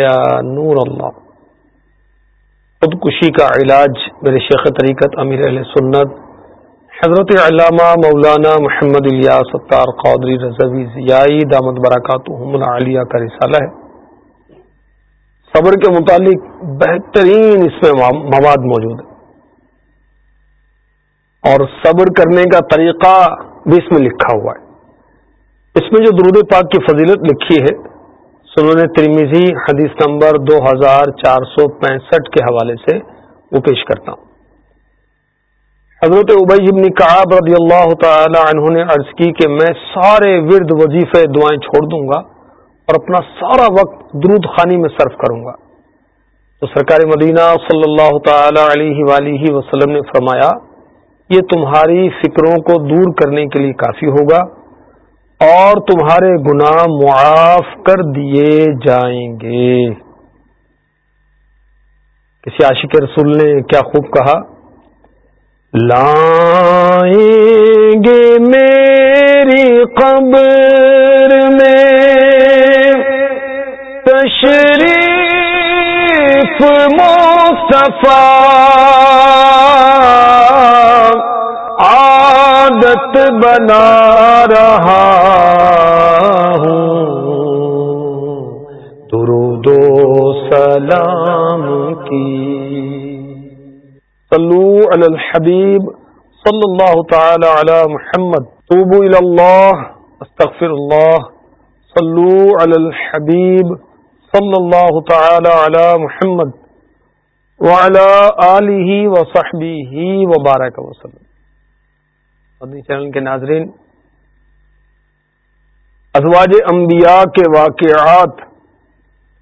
یا نور اللہ خودکشی کا علاج میرے شیخ طریقت امیر علیہ سنت، حضرت علامہ مولانا محمد الیاس ستار قادری رضوی ضیائی دامت برکات عالیہ کا رسالہ ہے۔ صبر کے متعلق بہترین اس میں مواد موجود ہے اور صبر کرنے کا طریقہ بھی اس میں لکھا ہوا ہے۔ اس میں جو درود پاک کی فضیلت لکھی ہے سنون ترمیزی حدیث نمبر دو ہزار چار سو پینسٹھ کے حوالے سے وہ پیش کرتا ہوں۔ حضرت ابئی ابن کعاب رضی اللہ تعالی عنہ نے عرض کی کہ میں سارے ورد وظیفے دعائیں چھوڑ دوں گا اور اپنا سارا وقت درود خانی میں صرف کروں گا۔ تو سرکار مدینہ صلی اللہ تعالی علیہ ولیہ وسلم نے فرمایا، یہ تمہاری فکروں کو دور کرنے کے لیے کافی ہوگا۔ اور تمہارے گناہ معاف کر دیے جائیں گے۔ کسی عاشق رسول نے کیا خوب کہا؟ لائیں گے میری قبر میں تشریف مصطفیٰ۔ عادت بنا رہا ہوں۔ درود و سلام کی۔ صلو علی الحبیب صلی اللہ تعالی علی محمد۔ توبو الى اللہ، استغفر اللہ۔ صلو علی الحبیب صلی اللہ تعالی علی محمد۔ وعلى آلہ وصحبہ وبارک وسلم۔ مدنی چینل کے ناظرین، ازواج انبیاء کے واقعات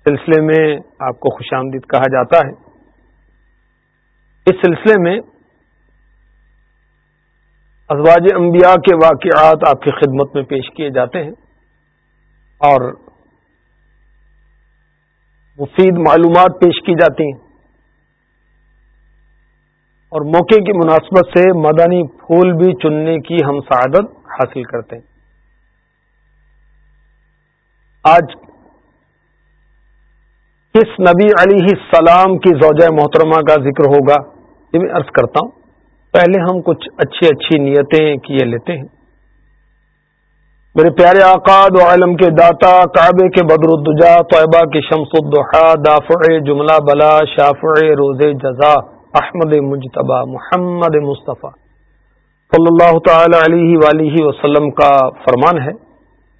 سلسلے میں آپ کو خوش آمدید کہا جاتا ہے۔ اس سلسلے میں ازواج انبیاء کے واقعات آپ کی خدمت میں پیش کیے جاتے ہیں اور مفید معلومات پیش کی جاتی ہیں۔ اور موقع کی مناسبت سے مدنی پھول بھی چننے کی ہم سعادت حاصل کرتے ہیں۔ آج کس نبی علی السلام کی زوجہ محترمہ کا ذکر ہوگا یہ میں عرض کرتا ہوں۔ پہلے ہم کچھ اچھی اچھی نیتیں کیے لیتے ہیں۔ میرے پیارے آقاد و عالم کے داتا، کعبے کے بدر الدجا، طیبہ کے شمس الدحا دافع جملہ بلا، شافع روز جزا۔ احمد مجتبہ محمد مصطفیٰ۔ صلی اللہ تعالی علیہ ولیہ وسلم کا فرمان ہے،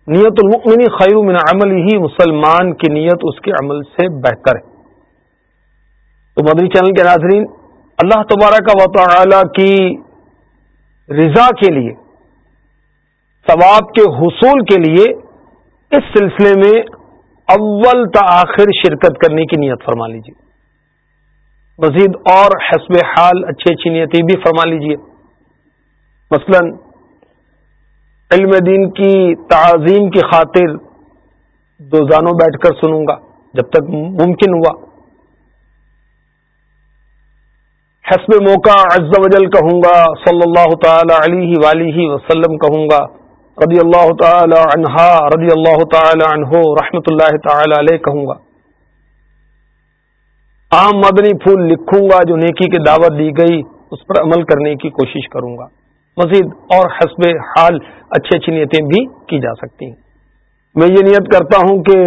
نیت المؤمن خیر من عمل ہی مسلمان کی نیت اس کے عمل سے بہتر ہے۔ تو مدری چینل کے ناظرین، اللہ تبارہ کا وطلہ کی رضا کے لیے، ثواب کے حصول کے لیے اس سلسلے میں اول تاخر شرکت کرنے کی نیت فرما لیجیے مزید اور حسب حال اچھی اچھی نیتی بھی فرما لیجیے مثلا، علم دین کی تعظیم کی خاطر دو زانوں بیٹھ کر سنوں گا، جب تک ممکن ہوا۔ حسب موقع عز و جل کہوں گا، صلی اللہ تعالی علیہ ولیہ وسلم کہوں گا، رضی اللہ تعالی عنہا، رضی اللہ تعالی عنہ رحمت اللہ تعالی علیہ کہوں گا۔ عام مدنی پھول لکھوں گا جو نیکی کی دعوت دی گئی، اس پر عمل کرنے کی کوشش کروں گا۔ مزید اور حسب حال اچھی اچھی نیتیں بھی کی جا سکتی ہیں۔ میں یہ نیت کرتا ہوں کہ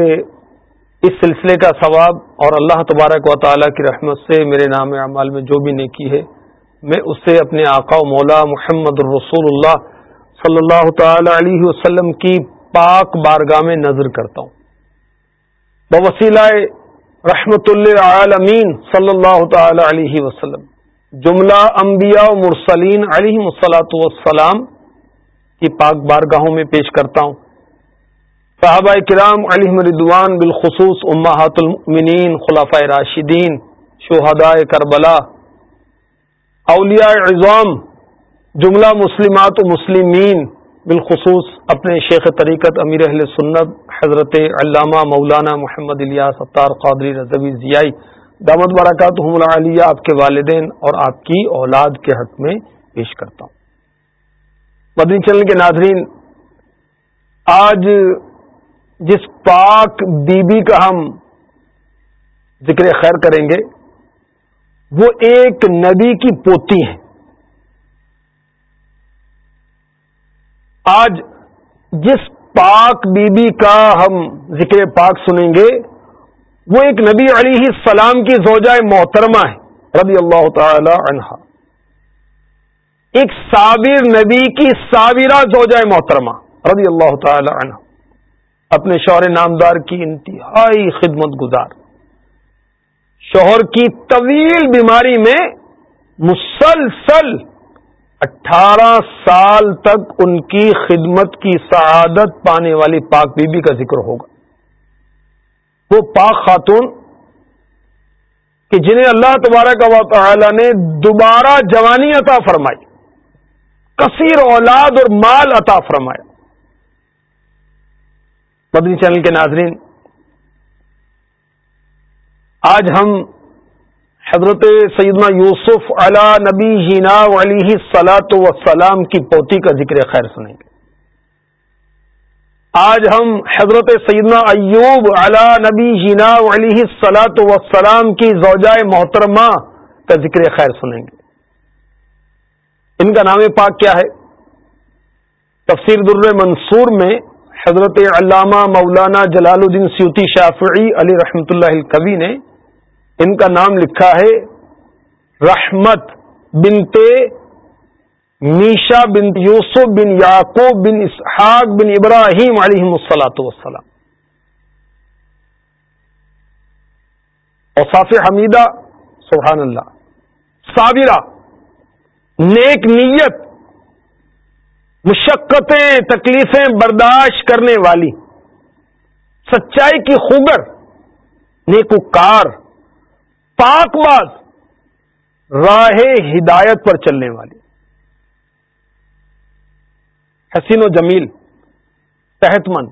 اس سلسلے کا ثواب اور اللہ تبارک و تعالیٰ کی رحمت سے میرے نام اعمال میں جو بھی نیکی ہے، میں اس سے اپنے آقا و مولا محمد الرسول اللہ صلی اللہ تعالی علیہ وسلم کی پاک بارگاہ میں نظر کرتا ہوں۔ بوسیلہ رحمت اللہ صلی اللہ تعالی علیہ وسلم۔ جملہ انبیاء و مرسلین علیہ مسلاۃ وسلام کی پاک بارگاہوں میں پیش کرتا ہوں۔ صحابہ کرام علی مردوان بالخصوص امہات المؤمنین خلافہ راشدین، شہداء کربلا، اولیاء اعظام جملہ مسلمات و مسلمین بالخصوص اپنے شیخ طریقت امیر اہل سنت حضرت علامہ مولانا محمد الیاس ستار قادری رضوی ضیائی دامت برکات علیہ آپ کے والدین اور آپ کی اولاد کے حق میں پیش کرتا ہوں۔ مدنی چلن کے ناظرین، آج جس پاک بی بی کا ہم ذکر خیر کریں گے، وہ ایک نبی کی پوتی ہیں۔ آج جس پاک بی بی کا ہم ذکر پاک سنیں گے، وہ ایک نبی علیہ السلام کی زوجہ محترمہ ہے، رضی اللہ تعالی عنہا ایک صابر نبی کی صابرہ زوجہ محترمہ، رضی اللہ تعالی عنہ۔ اپنے شوہر نامدار کی انتہائی خدمت گزار۔ شوہر کی طویل بیماری میں مسلسل اٹھارہ سال تک ان کی خدمت کی سعادت پانے والی پاک بی بی کا ذکر ہوگا۔ وہ پاک خاتون کہ جنہیں اللہ تبارک و تعالی نے دوبارہ جوانی عطا فرمائی، کثیر اولاد اور مال عطا فرمایا۔ مدنی چینل کے ناظرین، آج ہم حضرت سیدنا یوسف علا نبی ہینا علیہ سلاۃ وسلام کی پوتی کا ذکر خیر سنیں گے۔ آج ہم حضرت سیدنا ایوب علا نبی ہینا علیہ سلاۃ وسلام کی زوجائے محترمہ کا ذکر خیر سنیں گے۔ ان کا نام پاک کیا ہے؟ تفسیر در منصور میں حضرت علامہ مولانا جلال الدین سیوتی شافعی علی رحمت اللہ کبی نے ان کا نام لکھا ہے رحمت بنتے میشا بن یوسف بن یعقوب بن اسحاق بن ابراہیم علیہ السلاۃ وسلام اور حمیدہ سبحان اللہ صابرہ، نیک نیت، مشقتیں، تکلیفیں برداشت کرنے والی، سچائی کی خوگر، نیکوکار۔ پاک باز راہ ہدایت پر چلنے والی۔ حسین و جمیل صحت مند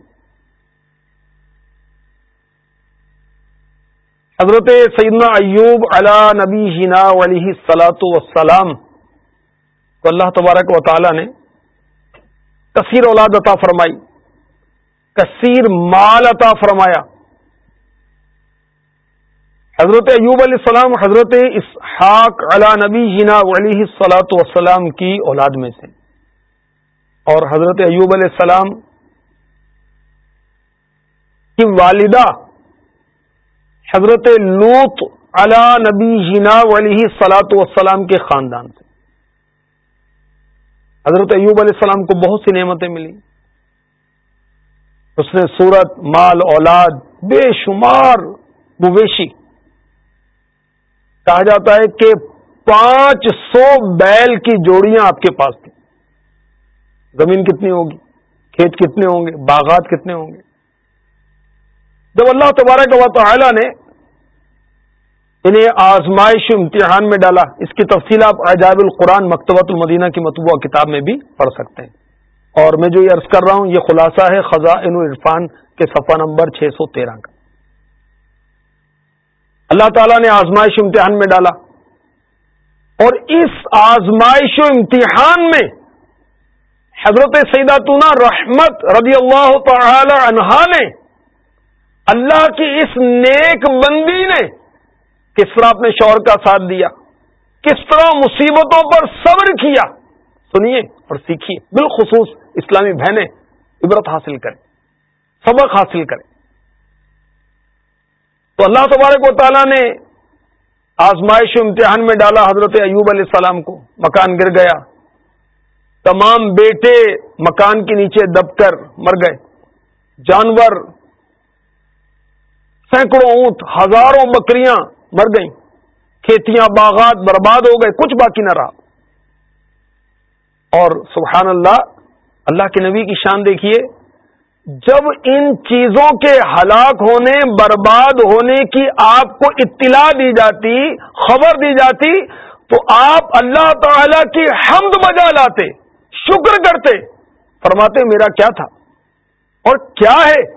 حضرت سیدنا ایوب علا نبی ہینا علیہ سلاۃ وسلام تو اللہ تبارک و تعالی نے کثیر اولاد عطا فرمائی، کثیر مال عطا فرمایا۔ حضرت ایوب علیہ السلام، حضرت اسحاق علا نبی جینا علیہ سلاۃ وسلام کی اولاد میں سے۔ اور حضرت ایوب علیہ السلام کی والدہ، حضرت لوت علا نبی جینا علیہ سلاۃ وسلام کے خاندان سے۔ حضرت ایوب علیہ السلام کو بہت سی نعمتیں ملی۔ اس نے سورت مال، اولاد، بے شمار مویشی کہا جاتا ہے کہ پانچ سو بیل کی جوڑیاں آپ کے پاس تھیں۔ زمین کتنی ہوگی؟ کھیت کتنے ہوں گے؟ باغات کتنے ہوں گے؟ جب اللہ تبارک و تعالی نے انہیں آزمائش امتحان میں ڈالا، اس کی تفصیل آپ عجائب القرآن مکتبۃ المدینہ کی مطبوعہ کتاب میں بھی پڑھ سکتے ہیں۔ اور میں جو یہ عرض کر رہا ہوں، یہ خلاصہ ہے خزاں عرفان کے صفحہ نمبر چھ سو تیرہ کا۔ اللہ تعالیٰ نے آزمائش امتحان میں ڈالا اور اس آزمائش و امتحان میں حضرت سیداتنا رحمت رضی اللہ تعالی عنہا نے اللہ کی اس نیک بندی نے کس طرح اپنے شوہر کا ساتھ دیا، کس طرح مصیبتوں پر صبر کیا، سنیے اور سیکھیے، بالخصوص اسلامی بہنیں عبرت حاصل کریں، سبق حاصل کریں۔ تو اللہ تبارک و تعالیٰ نے آزمائش امتحان میں ڈالا حضرت ایوب علیہ السلام کو، مکان گر گیا۔ تمام بیٹے مکان کے نیچے دب کر مر گئے۔ جانور، سینکڑوں اونٹ، ہزاروں بکریاں مر گئیں۔ کھیتیاں باغات برباد ہو گئے، کچھ باقی نہ رہا۔ اور سبحان اللہ اللہ کے نبی کی شان دیکھیے جب ان چیزوں کے ہلاک ہونے، برباد ہونے کی آپ کو اطلاع دی جاتی، خبر دی جاتی، تو آپ اللہ تعالی کی حمد بجا لاتے، شکر کرتے، فرماتے میرا کیا تھا؟ اور کیا ہے؟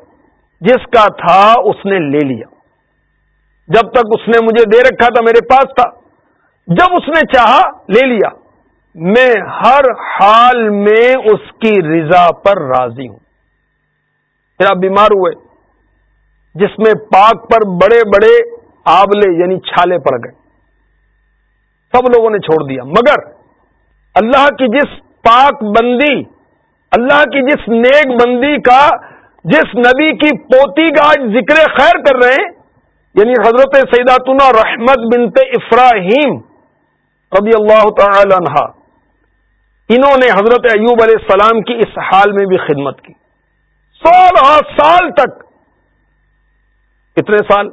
جس کا تھا، اس نے لے لیا۔ جب تک اس نے مجھے دے رکھا تھا، میرے پاس تھا۔ جب اس نے چاہا، لے لیا۔ میں ہر حال میں اس کی رضا پر راضی ہوں۔ پھر آپ بیمار ہوئے، جس میں پاک پر بڑے بڑے آبلے یعنی چھالے پڑ گئے۔ سب لوگوں نے چھوڑ دیا۔ مگر اللہ کی جس پاک بندی، اللہ کی جس نیک بندی کا جس نبی کی پوتی کا آج ذکر خیر کر رہے ہیں یعنی حضرت سیداتنا رحمت بنت افراہیم رضی اللہ تعالی عنہ، انہوں نے حضرت ایوب علیہ السلام کی اس حال میں بھی خدمت کی۔ سولہ سال تک۔ کتنے سال؟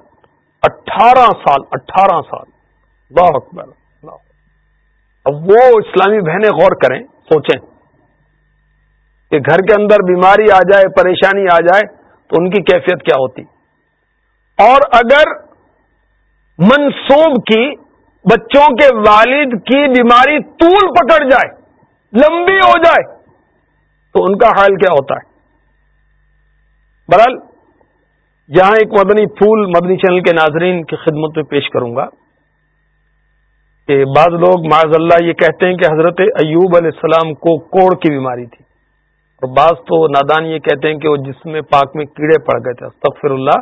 اٹھارہ سال اٹھارہ سال۔ اللہ اکبر اب وہ اسلامی بہنیں غور کریں، سوچیں۔ کہ گھر کے اندر بیماری آ جائے، پریشانی آ جائے، تو ان کی کیفیت کیا ہوتی؟ اور اگر منسوب کی بچوں کے والد کی بیماری طول پکڑ جائے، لمبی ہو جائے، تو ان کا حال کیا ہوتا ہے؟ برحال یہاں ایک مدنی پھول مدنی چینل کے ناظرین کی خدمت میں پیش کروں گا کہ بعض لوگ معذ اللہ یہ کہتے ہیں کہ حضرت ایوب علیہ السلام کو کوڑ کی بیماری تھی اور بعض تو نادان یہ کہتے ہیں کہ وہ جسم پاک میں کیڑے پڑ گئے تھے۔ استغفر اللہ،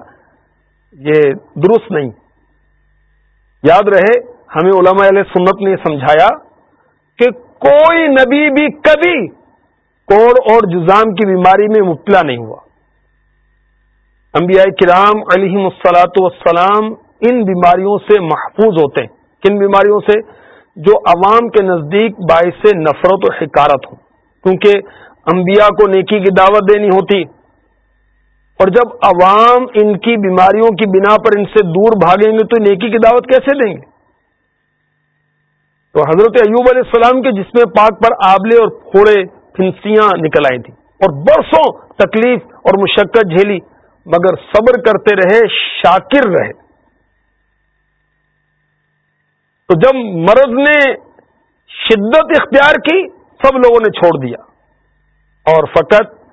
یہ درست نہیں۔ یاد رہے، ہمیں علماء علیہ سنت نے سمجھایا کہ کوئی نبی بھی کبھی کوڑ اور جزام کی بیماری میں مبتلا نہیں ہوا۔ انبیاء کرام علیہ مسلاط والسلام ان بیماریوں سے محفوظ ہوتے ہیں۔ کن بیماریوں سے؟ جو عوام کے نزدیک باعث نفرت و حکارت ہوں۔ کیونکہ انبیاء کو نیکی کی دعوت دینی ہوتی۔ اور جب عوام ان کی بیماریوں کی بنا پر ان سے دور بھاگیں گے تو نیکی کی دعوت کیسے دیں گے؟ تو حضرت ایوب علیہ السلام کے جس میں پاک پر آبلے اور پھوڑے پھنسیاں نکل آئی تھیں۔ اور برسوں تکلیف اور مشقت جھیلی۔ مگر صبر کرتے رہے، شاکر رہے۔ تو جب مرض نے شدت اختیار کی، سب لوگوں نے چھوڑ دیا۔ اور فقط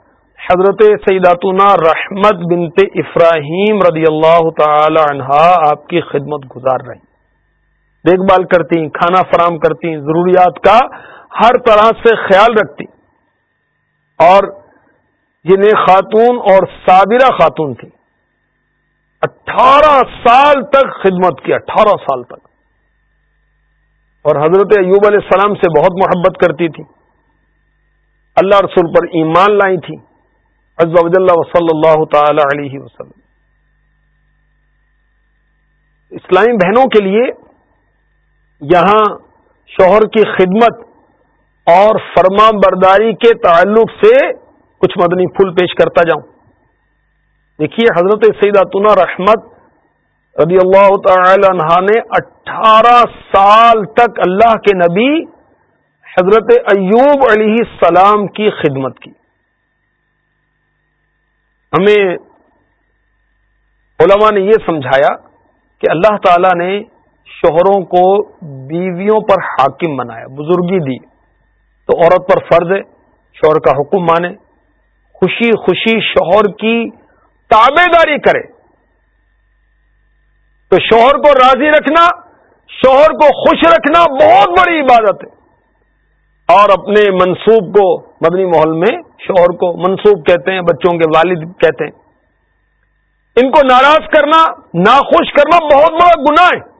حضرت سیداتنا رحمت بنت افراہیم رضی اللہ تعالی عنہا آپ کی خدمت گزار رہی دیکھ بھال کرتی کھانا فراہم کرتی ضروریات کا ہر طرح سے خیال رکھتی اور یہ خاتون اور صابرہ خاتون تھی اٹھارہ سال تک خدمت کی، اٹھارہ سال تک۔ اور حضرت ایوب علیہ السلام سے بہت محبت کرتی تھی۔ اللہ رسول پر ایمان لائی تھی۔ عز و جل صلی اللہ تعالی علیہ وسلم۔ اسلامی بہنوں کے لیے یہاں شوہر کی خدمت اور فرما برداری کے تعلق سے کچھ مدنی پھول پیش کرتا جاؤں۔ دیکھیے حضرت سیداتنا رحمت رضی اللہ تعالی عنہ نے اٹھارہ سال تک اللہ کے نبی حضرت ایوب علیہ السلام کی خدمت کی۔ ہمیں علماء نے یہ سمجھایا کہ اللہ تعالی نے شوہروں کو بیویوں پر حاکم بنایا، بزرگی دی۔ تو عورت پر فرض ہے، شوہر کا حکم مانے۔ خوشی خوشی شوہر کی تابے داری کرے۔ تو شوہر کو راضی رکھنا، شوہر کو خوش رکھنا بہت بڑی عبادت ہے۔ اور اپنے منصوب کو مدنی محل میں شوہر کو منصوب کہتے ہیں، بچوں کے والد کہتے ہیں۔ ان کو ناراض کرنا، ناخوش کرنا بہت بڑا گناہ ہے۔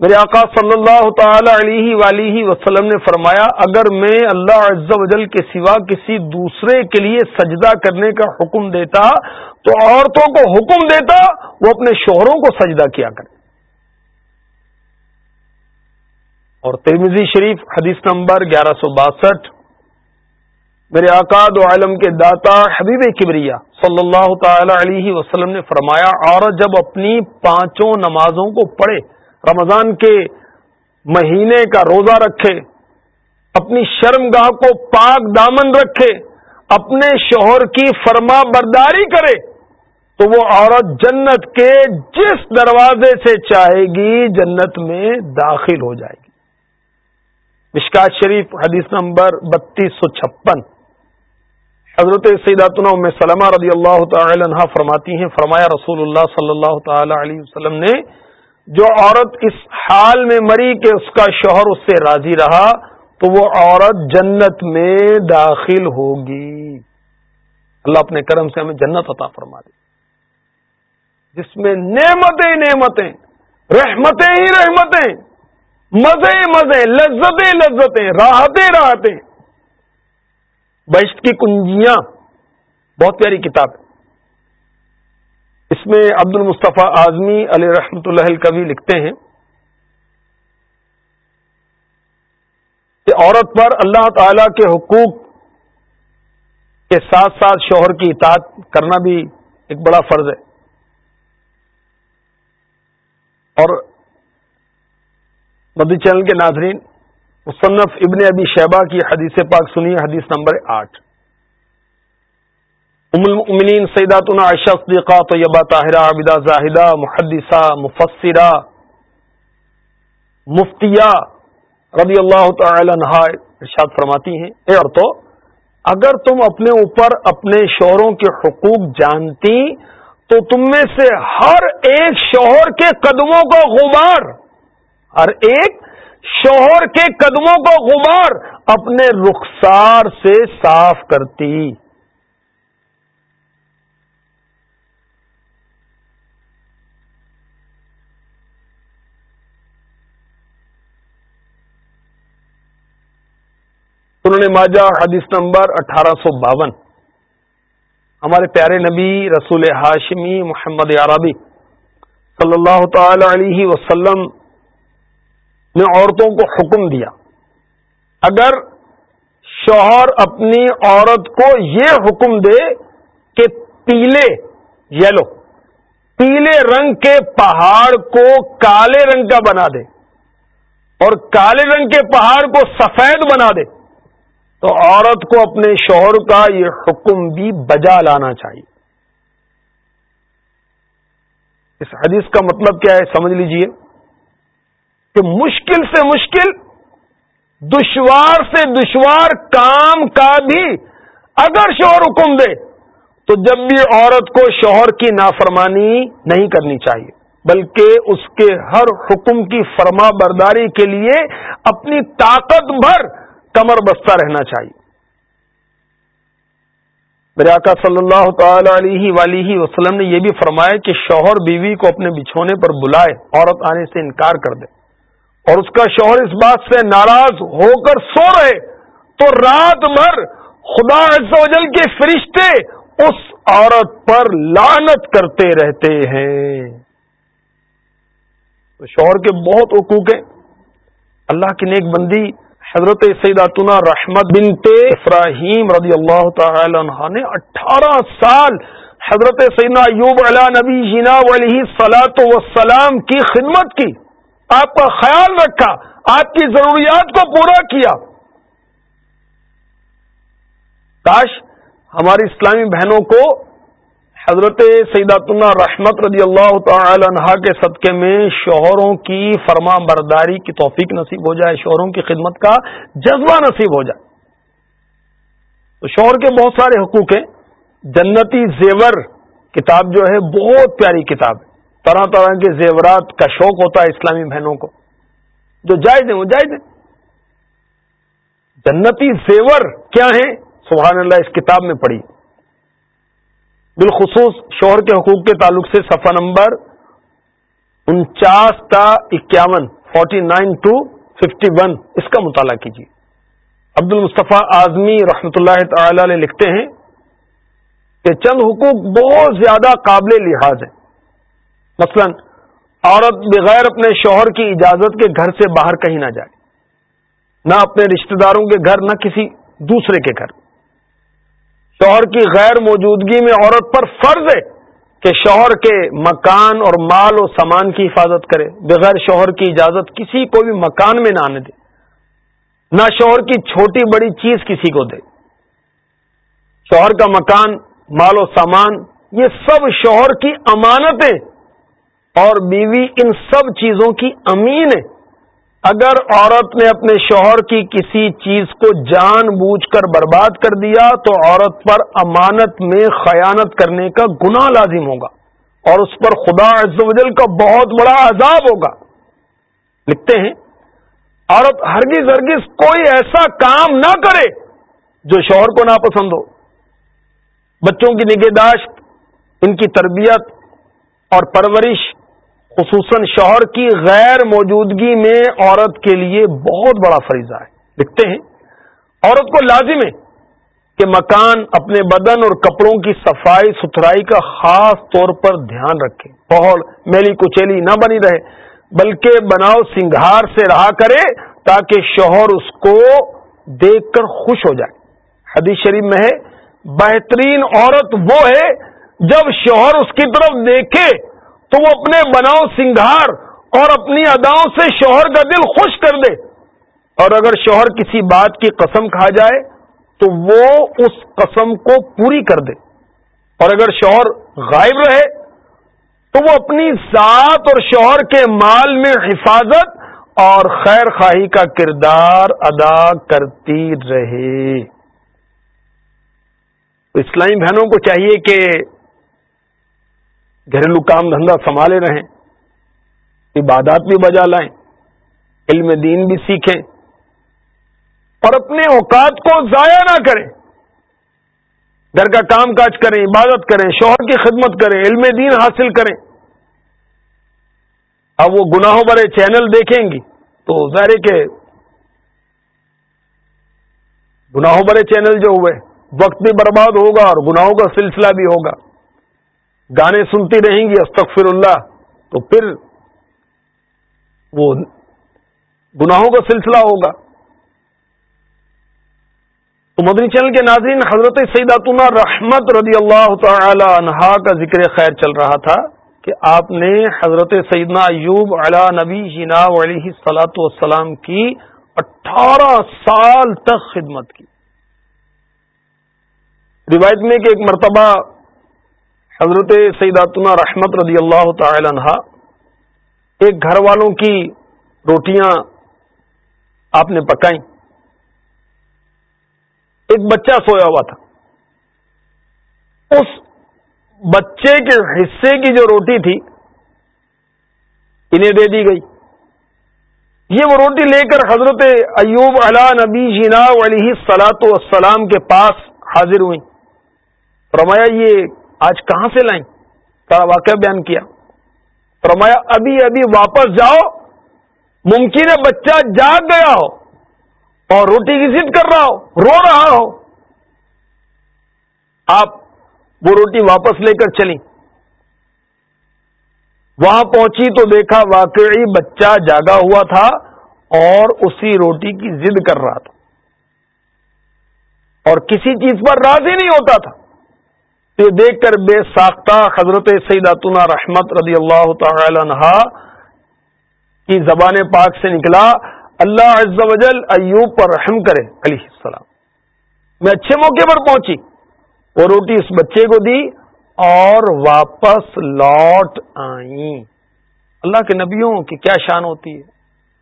میرے آقا صلی اللہ تعالی علیہ ولی وسلم نے فرمایا، اگر میں اللہ عز و جل کے سوا کسی دوسرے کے لیے سجدہ کرنے کا حکم دیتا، تو عورتوں کو حکم دیتا، وہ اپنے شوہروں کو سجدہ کیا کرے۔ اور ترمیزی شریف حدیث نمبر گیارہ سو باسٹھ، میرے آکاد و عالم کے داتا حبیب کبریا صلی اللہ تعالی علیہ وسلم نے فرمایا، عورت جب اپنی پانچوں نمازوں کو پڑھے رمضان کے مہینے کا روزہ رکھے، اپنی شرم گاہ کو پاک دامن رکھے، اپنے شوہر کی فرما برداری کرے، تو وہ عورت جنت کے جس دروازے سے چاہے گی جنت میں داخل ہو جائے گی۔ مشکات شریف حدیث نمبر بتیس سو چھپن۔ حضرت سیداتنا ام سلمہ رضی اللہ تعالی عنہ فرماتی ہیں، فرمایا رسول اللہ صلی اللہ تعالی علیہ وسلم نے جو عورت اس حال میں مری کہ اس کا شوہر اس سے راضی رہا، تو وہ عورت جنت میں داخل ہوگی۔ اللہ اپنے کرم سے ہمیں جنت عطا فرما دے۔ جس میں نعمتیں نعمتیں، رحمتیں ہی رحمتیں، مزے مزے، لذتیں لذتیں، راحتیں راحتیں۔ بہشت کی کنجیاں، بہت پیاری کتاب ہے۔ اس میں عبد المصطفیٰ اعظمی علیہ رحمت اللہ کبھی لکھتے ہیں کہ عورت پر اللہ تعالی کے حقوق کے ساتھ ساتھ شوہر کی اطاعت کرنا بھی ایک بڑا فرض ہے۔ اور مدی چینل کے ناظرین، مصنف ابن ابی شہبہ کی حدیث پاک سنی حدیث نمبر آٹھ۔ ام المؤمنین سیداتنا عائشہ صدیقہ طیبہ طاہرہ عابدہ زاہدہ محدثہ مفسرہ مفتیہ رضی اللہ تعالی عنہ ارشاد فرماتی ہیں۔ اے عورتوں اگر تم اپنے اوپر اپنے شوہروں کے حقوق جانتی، تو تم میں سے ہر ایک شوہر کے قدموں کا غبار۔ ہر ایک شوہر کے قدموں کا غبار اپنے رخسار سے صاف کرتی۔ انہوں نے ماجا حدیث نمبر اٹھارہ سو باون۔ ہمارے پیارے نبی رسول ہاشمی محمد عربی صلی اللہ تعالی علیہ وسلم نے عورتوں کو حکم دیا، اگر شوہر اپنی عورت کو یہ حکم دے کہ پیلے یلو، پیلے رنگ کے پہاڑ کو کالے رنگ کا بنا دے اور کالے رنگ کے پہاڑ کو سفید بنا دے تو عورت کو اپنے شوہر کا یہ حکم بھی بجا لانا چاہیے۔ اس حدیث کا مطلب کیا ہے سمجھ لیجیے کہ مشکل سے مشکل، دشوار سے دشوار کام کا بھی اگر شوہر حکم دے تو جب بھی عورت کو شوہر کی نافرمانی نہیں کرنی چاہیے، بلکہ اس کے ہر حکم کی فرما برداری کے لیے اپنی طاقت بھر کمر بستہ رہنا چاہیے۔ میرے آقا صلی اللہ تعالی علیہ ولیہ وسلم نے یہ بھی فرمایا کہ شوہر بیوی کو اپنے بچھونے پر بلائے، عورت آنے سے انکار کر دے۔ اور اس کا شوہر اس بات سے ناراض ہو کر سو رہے، تو رات بھر خدا عز و جل کے فرشتے اس عورت پر لانت کرتے رہتے ہیں۔ تو شوہر کے بہت حقوق ہیں۔ اللہ کی نیک بندی حضرت سیداتنا رحمت بنت افراہیم رضی اللہ تعالی عنہ نے اٹھارہ سال حضرت سیدنا ایوب علیہ نبی جینا علیہ سلاۃ وسلام کی خدمت کی، آپ کا خیال رکھا، آپ کی ضروریات کو پورا کیا۔ کاش ہماری اسلامی بہنوں کو حضرت سیداتنا رحمت رضی اللہ تعالی عنہ کے صدقے میں شوہروں کی فرما برداری کی توفیق نصیب ہو جائے، شوہروں کی خدمت کا جذبہ نصیب ہو جائے۔ تو شوہر کے بہت سارے حقوق ہیں۔ جنتی زیور کتاب جو ہے، بہت پیاری کتاب ہے۔ طرح طرح کے زیورات کا شوق ہوتا ہے اسلامی بہنوں کو۔ جو جائز ہیں، وہ جائز ہیں۔ جنتی زیور کیا ہیں؟ سبحان اللہ، اس کتاب میں پڑھی۔ بالخصوص شوہر کے حقوق کے تعلق سے صفحہ نمبر انچاس تا اکیاون، forty nine to fifty one, اس کا مطالعہ کیجیے۔ عبد المصطفیٰ اعظمی رحمۃ اللہ تعالی علیہ لکھتے ہیں کہ چند حقوق بہت زیادہ قابل لحاظ ہیں۔ مثلا، عورت بغیر اپنے شوہر کی اجازت کے گھر سے باہر کہیں نہ جائے، نہ اپنے رشتہ داروں کے گھر، نہ کسی دوسرے کے گھر۔ شوہر کی غیر موجودگی میں عورت پر فرض ہے کہ شوہر کے مکان اور مال و سامان کی حفاظت کرے، بغیر شوہر کی اجازت کسی کو بھی مکان میں نہ آنے دے، نہ شوہر کی چھوٹی بڑی چیز کسی کو دے۔ شوہر کا مکان، مال و سامان، یہ سب شوہر کی امانتیں اور بیوی ان سب چیزوں کی امین ہے۔ اگر عورت نے اپنے شوہر کی کسی چیز کو جان بوجھ کر برباد کر دیا تو عورت پر امانت میں خیانت کرنے کا گناہ لازم ہوگا اور اس پر خدا عز و جل کا بہت بڑا عذاب ہوگا۔ لکھتے ہیں، عورت ہرگز ہرگز کوئی ایسا کام نہ کرے جو شوہر کو ناپسند ہو۔ بچوں کی نگہداشت، ان کی تربیت اور پرورش خصوصاً شوہر کی غیر موجودگی میں عورت کے لیے بہت بڑا فریضہ ہے۔ لکھتے ہیں، عورت کو لازم ہے کہ مکان، اپنے بدن اور کپڑوں کی صفائی ستھرائی کا خاص طور پر دھیان رکھے۔ بہت میلی کچیلی نہ بنی رہے، بلکہ بناؤ سنگھار سے رہا کرے تاکہ شوہر اس کو دیکھ کر خوش ہو جائے۔ حدیث شریف میں ہے، بہترین عورت وہ ہے جب شوہر اس کی طرف دیکھے تو وہ اپنے بناؤ سنگھار اور اپنی اداؤں سے شوہر کا دل خوش کر دے۔ اور اگر شوہر کسی بات کی قسم کھا جائے تو وہ اس قسم کو پوری کر دے۔ اور اگر شوہر غائب رہے تو وہ اپنی ذات اور شوہر کے مال میں حفاظت اور خیر خواہی کا کردار ادا کرتی رہے۔ اسلامی بہنوں کو چاہیے کہ گھریلو کام دھندا سنبھالے رہیں، عبادات بھی بجا لائیں، علم دین بھی سیکھیں، اور اپنے اوقات کو ضائع نہ کریں۔ گھر کا کام کاج کریں، عبادت کریں، شوہر کی خدمت کریں، علم دین حاصل کریں۔ اب وہ گناہوں برے چینل دیکھیں گی تو ظاہر کے گناہوں برے چینل جو ہوئے، وقت بھی برباد ہوگا اور گناہوں کا سلسلہ بھی ہوگا۔ گانے سنتی رہیں گی، استغفر اللہ، تو پھر وہ گناہوں کا سلسلہ ہوگا۔ تو مدنی چینل کے ناظرین، حضرت سیداتنا رحمت رضی اللہ تعالی عنہا کا ذکر خیر چل رہا تھا کہ آپ نے حضرت سیدنا ایوب علی نبی جنا علیہ سلاۃ والسلام کی اٹھارہ سال تک خدمت کی۔ روایت میں کہ ایک مرتبہ حضرت سیداتنا رحمت رضی اللہ تعالی عنہ، ایک گھر والوں کی روٹیاں آپ نے پکائیں۔ ایک بچہ سویا ہوا تھا۔ اس بچے کے حصے کی جو روٹی تھی، انہیں دے دی گئی۔ یہ وہ روٹی لے کر حضرت ایوب علا نبی جینا علیہ سلاۃ والسلام کے پاس حاضر ہوئی فرمایا، یہ آج کہاں سے لائیں؟ سارا واقعہ بیان کیا۔ فرمایا، ابھی ابھی واپس جاؤ، ممکن ہے بچہ جاگ گیا ہو اور روٹی کی ضد کر رہا ہو، رو رہا ہو۔ آپ وہ روٹی واپس لے کر چلی وہاں پہنچی تو دیکھا واقعی بچہ جاگا ہوا تھا اور اسی روٹی کی ضد کر رہا تھا۔ اور کسی چیز پر راضی نہیں ہوتا تھا۔ یہ دیکھ کر بے ساختہ حضرت سیداتنا رحمت رضی اللہ تعالی عنہ کی زبان پاک سے نکلا، اللہ عز و جل ایوب پر رحم کرے، علیہ السلام۔ میں اچھے موقع پر پہنچی، وہ روٹی اس بچے کو دی اور واپس لوٹ آئی اللہ کے نبیوں کی کیا شان ہوتی ہے۔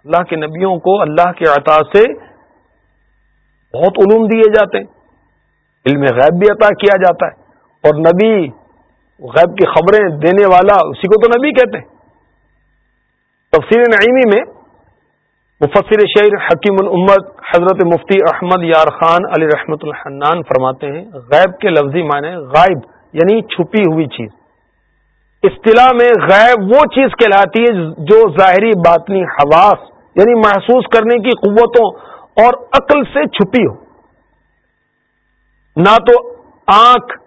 اللہ کے نبیوں کو اللہ کے عطا سے بہت علوم دیے جاتے ہیں۔ علم غیب بھی عطا کیا جاتا ہے۔ اور نبی غیب کی خبریں دینے والا، اسی کو تو نبی کہتے ہیں۔ تفسیر نعیمی میں مفسر شعر حکیم الامت حضرت مفتی احمد یار خان علی رحمت الحنان فرماتے ہیں، غیب کے لفظی معنی غائب یعنی چھپی ہوئی چیز۔ اصطلاح میں غیب وہ چیز کہلاتی ہے جو ظاہری باطنی حواس یعنی محسوس کرنے کی قوتوں اور عقل سے چھپی ہو۔ نہ تو آنکھ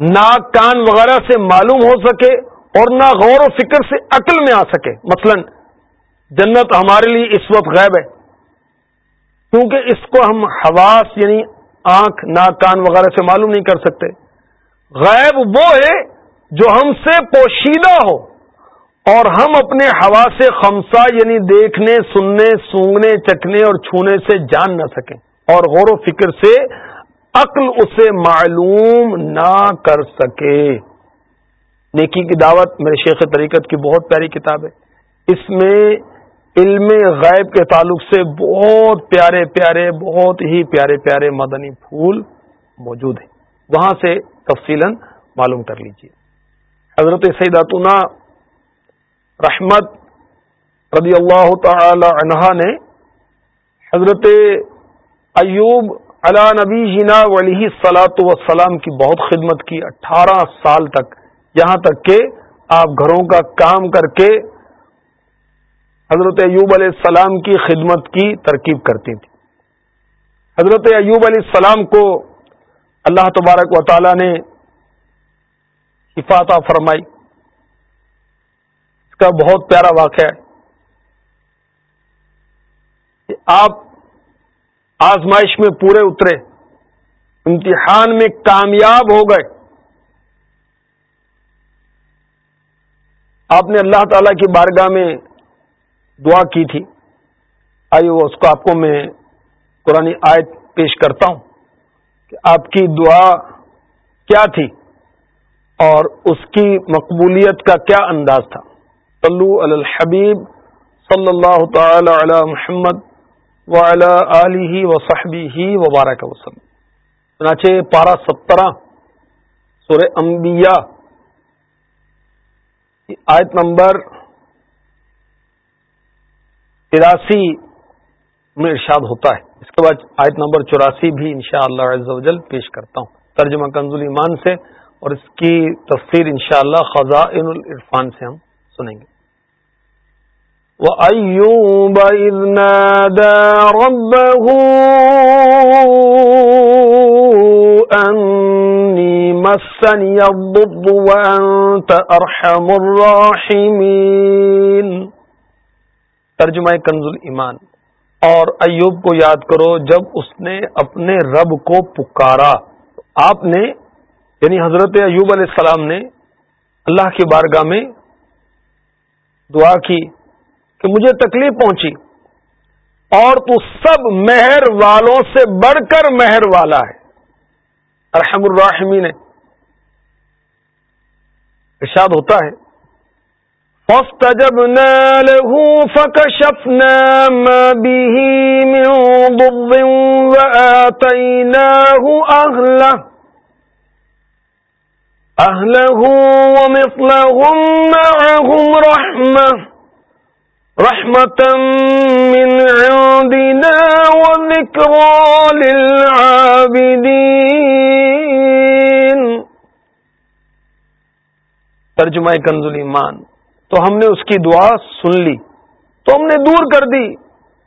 ناک کان وغیرہ سے معلوم ہو سکے اور نہ غور و فکر سے عقل میں آ سکے۔ مثلا جنت ہمارے لیے اس وقت غائب ہے۔ کیونکہ اس کو ہم حواس یعنی آنکھ ناک کان وغیرہ سے معلوم نہیں کر سکتے۔ غائب وہ ہے جو ہم سے پوشیدہ ہو اور ہم اپنے ہوا سے خمسا یعنی دیکھنے، سننے، سونگنے، چکھنے اور چھونے سے جان نہ سکیں۔ اور غور و فکر سے عقل اسے معلوم نہ کر سکے۔ نیکی کی دعوت میرے شیخ طریقت کی بہت پیاری کتاب ہے۔ اس میں علم غیب کے تعلق سے بہت پیارے پیارے، بہت ہی پیارے پیارے مدنی پھول موجود ہیں۔ وہاں سے تفصیل معلوم کر لیجیے حضرت سیداتنا رحمت رضی اللہ تعالی عنہا نے حضرت ایوب علا نبی جنا ولی سلاۃ وسلام کی بہت خدمت کی اٹھارہ سال تک، یہاں تک کہ آپ گھروں کا کام کر کے حضرت ایوب علیہ السلام کی خدمت کی ترکیب کرتی تھی۔ حضرت ایوب علیہ السلام کو اللہ تبارک و تعالی نے حفاظہ فرمائی۔ اس کا بہت پیارا واقعہ ہے کہ آپ آزمائش میں پورے اترے۔ امتحان میں کامیاب ہو گئے۔ آپ نے اللہ تعالی کی بارگاہ میں دعا کی تھی۔ آئیے وہ اس کو آپ کو میں قرآن آیت پیش کرتا ہوں کہ آپ کی دعا کیا تھی اور اس کی مقبولیت کا کیا انداز تھا۔ طلو الحبیب صلی اللہ تعالی علی محمد وعلی آلہ وصحبہ ہی وبارک وسلم۔ چنانچہ پارہ سترہ، سورہ انبیاء، آیت نمبر تراسی میں ارشاد ہوتا ہے۔ اس کے بعد آیت نمبر چوراسی بھی انشاءاللہ شاء اللہ پیش کرتا ہوں۔ ترجمہ کنز ایمان سے اور اس کی تفسیر انشاءاللہ شاء اللہ خزاں العرفان سے ہم سنیں گے۔ وَأَيُّوبَ إِذْ نَادَى رَبَّهُ أَنِّي مَسَّنِيَ الضُّرُّ وَأَنْتَ أَرْحَمُ الرَّاحِمِينَ۔ ترجمہ کنز ایمان اور ایوب کو یاد کرو جب اس نے اپنے رب کو پکارا۔ آپ نے یعنی حضرت ایوب علیہ السلام نے اللہ کی بارگاہ میں دعا کی۔ کہ مجھے تکلیف پہنچی اور تو سب مہر والوں سے بڑھ کر مہر والا ہے۔ ارحم الراحمی نے ارشاد ہوتا ہے۔ فاستجبنا له فكشفنا ما به من ضر وآتيناه أهله أهله ومثلهم معهم رحمة۔ رحمة من عندنا وذكرى للعابدين. ترجمہ کنز ایمان تو ہم نے اس کی دعا سن لی. تو ہم نے دور کر دی.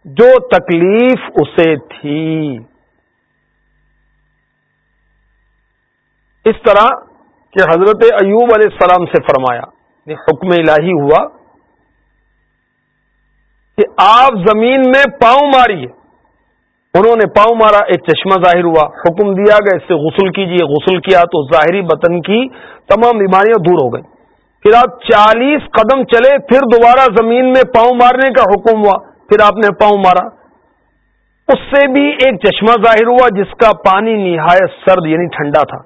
جو تکلیف اسے تھی. اس طرح کہ حضرت ایوب علیہ السلام سے فرمایا حکم الہی ہوا کہ آپ زمین میں پاؤں ماری انہوں نے پاؤں مارا، ایک چشمہ ظاہر ہوا، حکم دیا گیا، اس سے غسل کیجیے غسل کیا تو ظاہری بطن کی تمام بیماریاں دور ہو گئیں۔ پھر آپ چالیس قدم چلے، پھر دوبارہ زمین میں پاؤں مارنے کا حکم ہوا، پھر آپ نے پاؤں مارا۔ اس سے بھی ایک چشمہ ظاہر ہوا جس کا پانی نہایت سرد یعنی ٹھنڈا تھا۔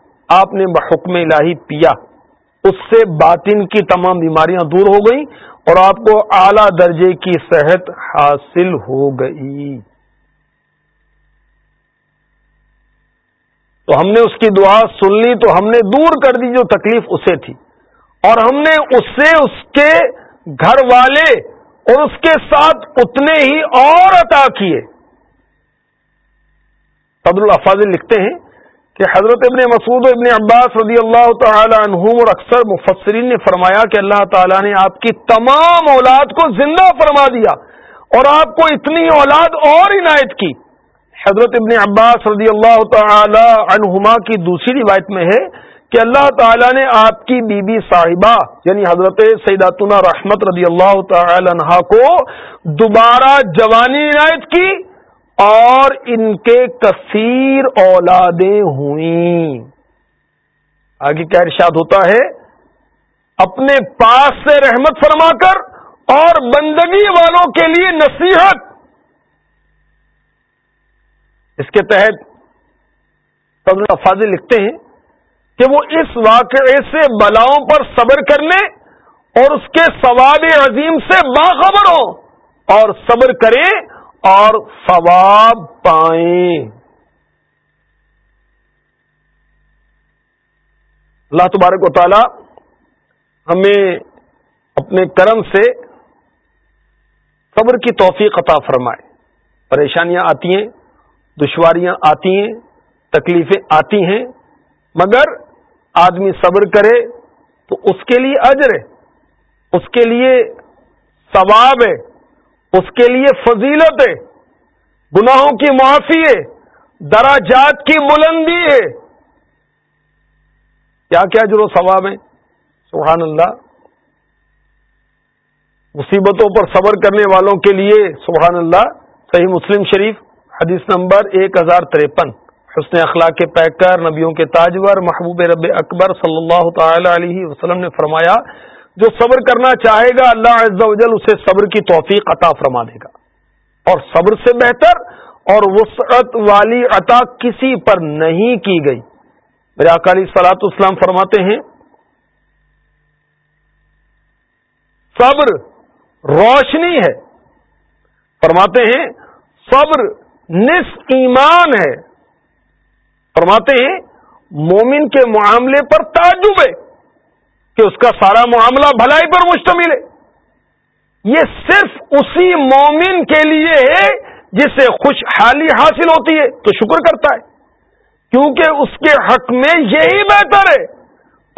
آپ نے بحکم الہی پیا۔ اس سے باطن کی تمام بیماریاں دور ہو گئیں۔ اور آپ کو اعلی درجے کی صحت حاصل ہو گئی۔ تو ہم نے اس کی دعا سن لی، تو ہم نے دور کر دی جو تکلیف اسے تھی۔ اور ہم نے اس سے اس کے گھر والے اور اس کے ساتھ اتنے ہی اور عطا کیے۔ قبل الفاظ لکھتے ہیں کہ حضرت ابن مسعود ابن عباس رضی اللہ تعالی عنہم اور اکثر مفسرین نے فرمایا کہ اللہ تعالیٰ نے آپ کی تمام اولاد کو زندہ فرما دیا اور آپ کو اتنی اولاد اور عنایت کی۔ حضرت ابن عباس رضی اللہ تعالی عنہما کی دوسری روایت میں ہے کہ اللہ تعالیٰ نے آپ کی بی بی صاحبہ یعنی حضرت سیداتنا رحمت رضی اللہ تعالی عنہا کو دوبارہ جوانی عنایت کی۔ اور ان کے کثیر اولادیں ہوئیں۔ آگے کیا ارشاد ہوتا ہے؟ اپنے پاس سے رحمت فرما کر اور بندگی والوں کے لیے نصیحت۔ اس کے تحت فاضل لکھتے ہیں کہ وہ اس واقعے سے بلاؤں پر صبر کرنے اور اس کے ثواب عظیم سے باخبر ہو اور صبر کریں اور ثواب پائیں۔ اللہ تبارک و تعالی ہمیں اپنے کرم سے صبر کی توفیق عطا فرمائے۔ پریشانیاں آتی ہیں، دشواریاں آتی ہیں، تکلیفیں آتی ہیں، مگر آدمی صبر کرے تو اس کے لیے اجر ہے، اس کے لیے ثواب ہے۔ اس کے لیے فضیلت ہے گناہوں کی معافی ہے، دراجات کی بلندی ہے۔ کیا کیا جو ثواب ہے سبحان اللہ۔ مصیبتوں پر صبر کرنے والوں کے لیے سبحان اللہ۔ صحیح مسلم شریف، حدیث نمبر ایک ہزار تریپن۔ حسن اخلاق کے پیکر نبیوں کے تاجور، محبوب رب اکبر صلی اللہ تعالی علیہ وسلم نے فرمایا جو صبر کرنا چاہے گا، اللہ عز و جل اسے صبر کی توفیق عطا فرما دے گا۔ اور صبر سے بہتر اور وسعت والی عطا کسی پر نہیں کی گئی۔ میرے اکالی سلاط اسلام فرماتے ہیں، صبر روشنی ہے۔ فرماتے ہیں، صبر نس ایمان ہے۔ فرماتے ہیں، مومن کے معاملے پر تعجب ہے۔ کہ اس کا سارا معاملہ بھلائی پر مشتمل ہے۔ یہ صرف اسی مومن کے لیے ہے جسے خوشحالی حاصل ہوتی ہے تو شکر کرتا ہے۔ کیونکہ اس کے حق میں یہی بہتر ہے۔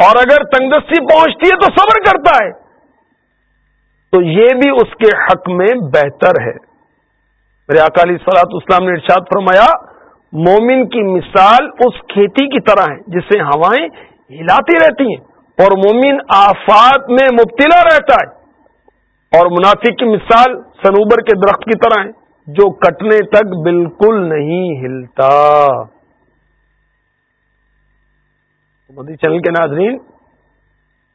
اور اگر تنگستی پہنچتی ہے تو صبر کرتا ہے۔ تو یہ بھی اس کے حق میں بہتر ہے۔ میرے اکالی سلاط اسلام نے ارشاد فرمایا، مومن کی مثال اس کھیتی کی طرح ہے جسے ہوائیں ہلاتی رہتی ہیں۔ اور مومن آفات میں مبتلا رہتا ہے۔ اور منافق کی مثال سنوبر کے درخت کی طرح ہے، جو کٹنے تک بالکل نہیں ہلتا۔ مودی چینل کے ناظرین،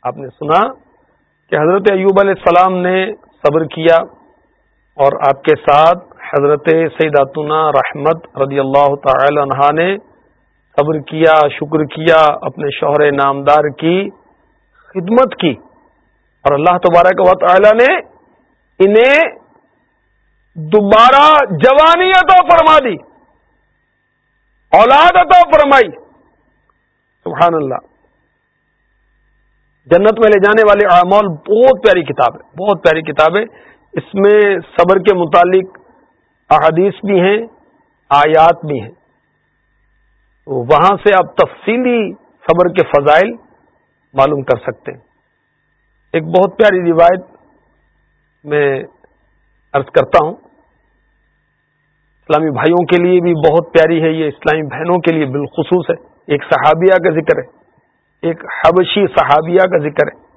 آپ نے سنا کہ حضرت ایوب علیہ السلام نے صبر کیا اور آپ کے ساتھ حضرت سیداتنا رحمت رضی اللہ تعالی عنہ نے صبر کیا، شکر کیا، اپنے شوہر نامدار کی۔ خدمت کی۔ اور اللہ تبارک و تعالی نے انہیں دوبارہ جوانی عطا فرما دی اولاد عطا فرمائی۔ سبحان اللہ۔ جنت میں لے جانے والے اعمال بہت پیاری کتاب ہے، بہت پیاری کتاب ہے۔ اس میں صبر کے متعلق احادیث بھی ہیں، آیات بھی ہیں۔ وہاں سے آپ تفصیلی صبر کے فضائل معلوم کر سکتے ہیں۔ ایک بہت پیاری روایت میں عرض کرتا ہوں۔ اسلامی بھائیوں کے لیے بھی بہت پیاری ہے، یہ اسلامی بہنوں کے لیے بالخصوص ہے۔ ایک صحابیہ کا ذکر ہے، ایک حبشی صحابیہ کا ذکر ہے۔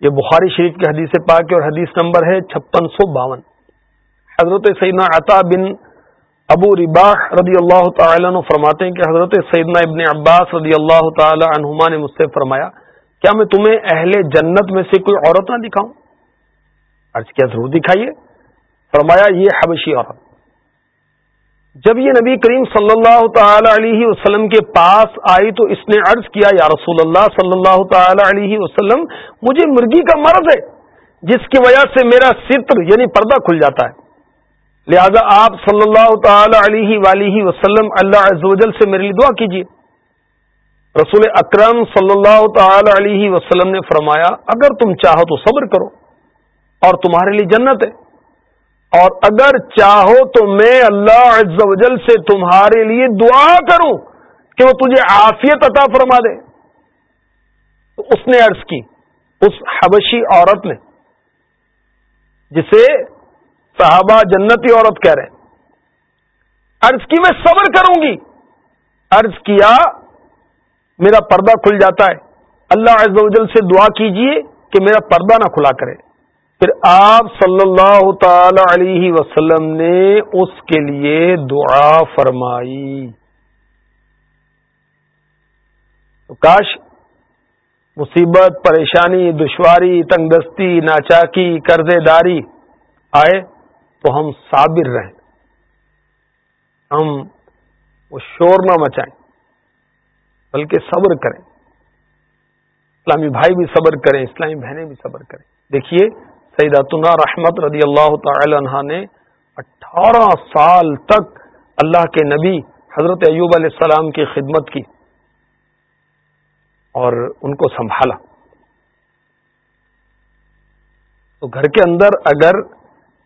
یہ بخاری شریف کی حدیث پاک اور حدیث نمبر ہے چھپن سو باون۔ حضرت سیدنا عطا بن ابو رباح رضی اللہ تعالیٰ عنہ فرماتے ہیں کہ حضرت سیدنا ابن عباس رضی اللہ تعالی عنہما نے مجھ سے فرمایا کیا میں تمہیں اہل جنت میں سے کوئی عورت نہ دکھاؤں؟ عرض کیا ضرور دکھائیے۔ فرمایا، یہ حبشی عورت۔ جب یہ نبی کریم صلی اللہ تعالی علیہ وسلم کے پاس آئی تو اس نے عرض کیا، یا رسول اللہ صلی اللہ تعالی علیہ وسلم، مجھے مرغی کا مرض ہے، جس کی وجہ سے میرا ستر یعنی پردہ کھل جاتا ہے۔ لہذا آپ صلی اللہ تعالی علیہ ولیہ وسلم اللہ عز و جل سے میرے لیے دعا کیجیے رسول اکرم صلی اللہ تعالی علیہ وسلم نے فرمایا، اگر تم چاہو تو صبر کرو، اور تمہارے لیے جنت ہے۔ اور اگر چاہو تو میں اللہ عز و جل سے تمہارے لیے دعا کروں کہ وہ تجھے عافیت عطا فرما دے۔ تو اس نے عرض کی، اس حبشی عورت نے، جسے صحابہ جنتی عورت کہہ رہے ہیں۔ عرض کی، میں صبر کروں گی۔ عرض کیا میرا پردہ کھل جاتا ہے۔ اللہ عز و جل سے دعا کیجیے کہ میرا پردہ نہ کھلا کرے۔ پھر آپ صلی اللہ تعالی علیہ وسلم نے اس کے لیے دعا فرمائی۔ تو کاش مصیبت، پریشانی، دشواری تنگ دستی ناچاکی قرض داری آئے تو ہم صابر رہیں۔ ہم وہ شور نہ مچائیں۔ بلکہ صبر کریں۔ اسلامی بھائی بھی صبر کریں، اسلامی بہنیں بھی صبر کریں۔ دیکھیے، سیداتنا رحمت رضی اللہ تعالی عنہ نے اٹھارہ سال تک اللہ کے نبی حضرت ایوب علیہ السلام کی خدمت کی اور ان کو سنبھالا۔ تو گھر کے اندر اگر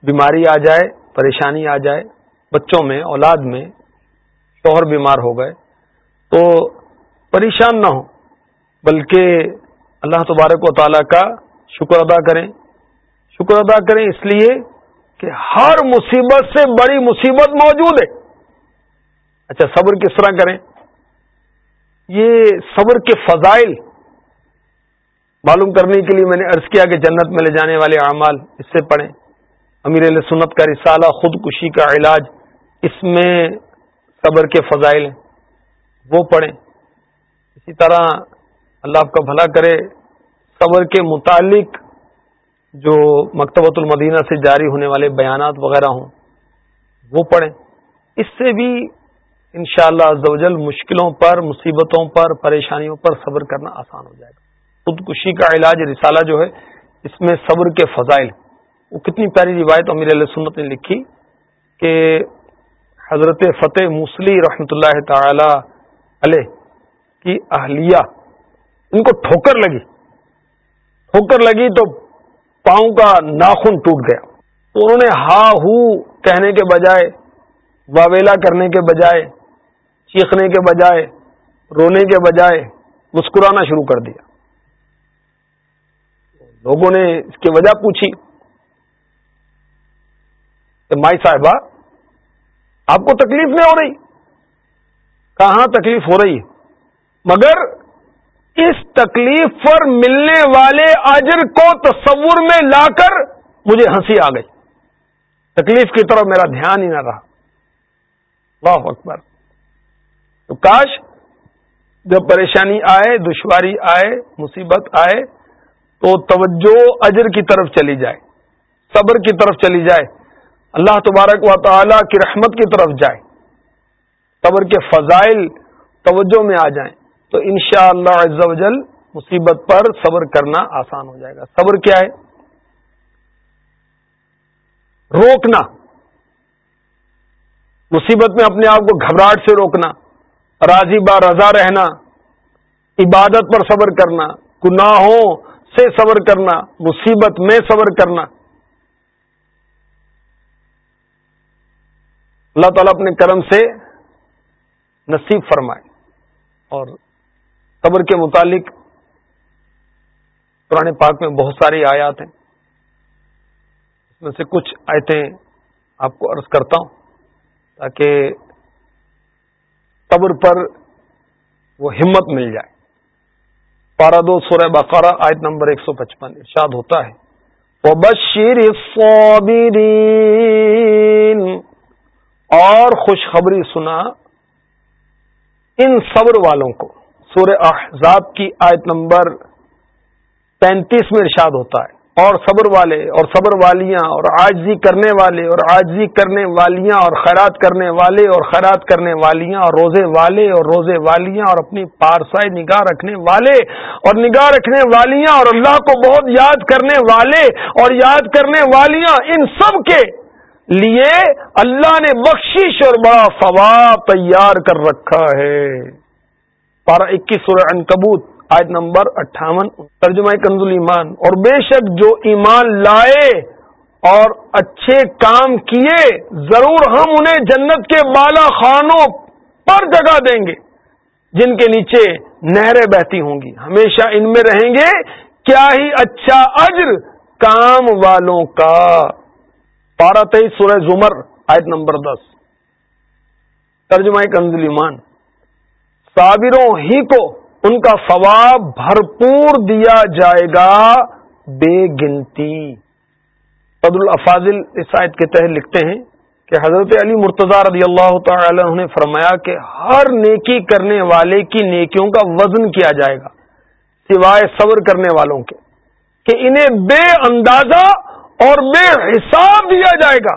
بیماری آ جائے، پریشانی آ جائے، بچوں میں، اولاد میں شوہر بیمار ہو گئے، تو پریشان نہ ہو بلکہ اللہ تبارک و تعالی کا شکر ادا کریں۔ شکر ادا کریں اس لیے کہ ہر مصیبت سے بڑی مصیبت موجود ہے۔ اچھا صبر کس طرح کریں؟ یہ صبر کے فضائل معلوم کرنے کے لیے میں نے عرض کیا کہ جنت میں لے جانے والے اعمال اس سے پڑھیں۔ امیر علیہ سنت کا رسالہ، خودکشی کا علاج، اس میں صبر کے فضائل ہیں، وہ پڑھیں۔ اسی طرح اللہ آپ کا بھلا کرے، صبر کے متعلق جو مکتبۃ المدینہ سے جاری ہونے والے بیانات وغیرہ ہوں، وہ پڑھیں۔ اس سے بھی انشاءاللہ شاء اللہ مشکلوں پر، مصیبتوں پر، پریشانیوں پر صبر کرنا آسان ہو جائے گا۔ خودکشی کا علاج رسالہ جو ہے، اس میں صبر کے فضائل۔ وہ کتنی پیاری روایت امیر علیہ سنت نے لکھی کہ حضرت فتح موسلی رحمۃ اللہ تعالی علیہ کی اہلیہ۔ ان کو ٹھوکر لگی۔ ٹھوکر لگی تو پاؤں کا ناخن ٹوٹ گیا۔ تو انہوں نے ہا ہو کہنے کے بجائے، واویلا کرنے کے بجائے، چیخنے کے بجائے، رونے کے بجائے مسکرانا شروع کر دیا۔ لوگوں نے اس کی وجہ پوچھی کہ مائی صاحبہ، آپ کو تکلیف نہیں ہو رہی؟ کہاں تکلیف ہو رہی؟ ہے مگر اس تکلیف پر ملنے والے اجر کو تصور میں لا کر مجھے ہنسی آ گئی۔ تکلیف کی طرف میرا دھیان ہی نہ رہا۔ واہ اکبر۔ تو کاش جب پریشانی آئے، دشواری آئے، مصیبت آئے، تو توجہ اجر کی طرف چلی جائے، صبر کی طرف چلی جائے، اللہ تبارک و تعالی کی رحمت کی طرف جائے، صبر کے فضائل توجہ میں آ جائیں۔ تو انشاءاللہ شاء اللہ مصیبت پر صبر کرنا آسان ہو جائے گا۔ صبر کیا ہے؟ روکنا۔ مصیبت میں اپنے آپ کو گھبراہٹ سے روکنا، راضی با رضا رہنا، عبادت پر صبر کرنا، گناہوں سے صبر کرنا، مصیبت میں صبر کرنا۔ اللہ تعالیٰ اپنے کرم سے نصیب فرمائے اور صبر کے متعلق پرانے پاک میں بہت ساری آیات ہیں۔ اس میں سے کچھ آیتیں آپ کو عرض کرتا ہوں تاکہ صبر پر وہ ہمت مل جائے۔ پارا دو سورہ بقرہ آیت نمبر ایک سو پچپن ارشاد ہوتا ہے۔ بشیر اور خوشخبری سنا ان صبر والوں کو۔ سورہ احزاب کی آیت نمبر پینتیس میں ارشاد ہوتا ہے۔ اور صبر والے اور صبر والیاں اور آجزی کرنے والے اور آجزی کرنے والیاں اور خیرات کرنے والے اور خیرات کرنے والیاں اور روزے والے اور روزے والیاں اور اپنی پارسائی نگاہ رکھنے والے اور نگاہ رکھنے والیاں اور اللہ کو بہت یاد کرنے والے اور یاد کرنے والیاں ان سب کے لیے اللہ نے بخشش اور بڑا ثواب تیار کر رکھا ہے۔ پارہ اکیس سورہ انکبوت آیت نمبر اٹھاون، ترجمہ کنزل ایمان۔ اور بے شک جو ایمان لائے اور اچھے کام کیے، ضرور ہم انہیں جنت کے بالا خانوں پر جگہ دیں گے، جن کے نیچے نہریں بہتی ہوں گی۔ ہمیشہ ان میں رہیں گے، کیا ہی اچھا اجر کام والوں کا۔ پارہ تیئیس سورہ زمر، آیت نمبر دس۔ ترجمہ کنزل ایمان۔ صابروں ہی کو ان کا ثواب بھرپور دیا جائے گا بے گنتی۔ عبد الافاظل اس آیت کے تحت لکھتے ہیں کہ حضرت علی مرتضی رضی اللہ تعالی نے فرمایا کہ ہر نیکی کرنے والے کی نیکیوں کا وزن کیا جائے گا، سوائے صبر کرنے والوں کے، کہ انہیں بے اندازہ اور بے حساب دیا جائے گا۔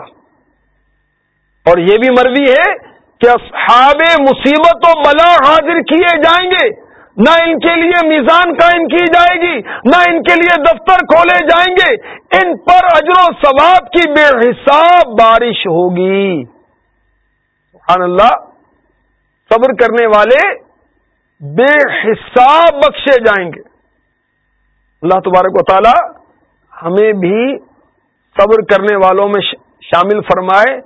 اور یہ بھی مرضی ہے کہ اصحاب مصیبت و بلا حاضر کیے جائیں گے۔ نہ ان کے لیے میزان قائم کی جائے گی، نہ ان کے لیے دفتر کھولے جائیں گے۔ ان پر اجر و ثواب کی بے حساب بارش ہوگی۔ سبحان اللہ، صبر کرنے والے بے حساب بخشے جائیں گے۔ اللہ تبارک و تعالی ہمیں بھی صبر کرنے والوں میں شامل فرمائے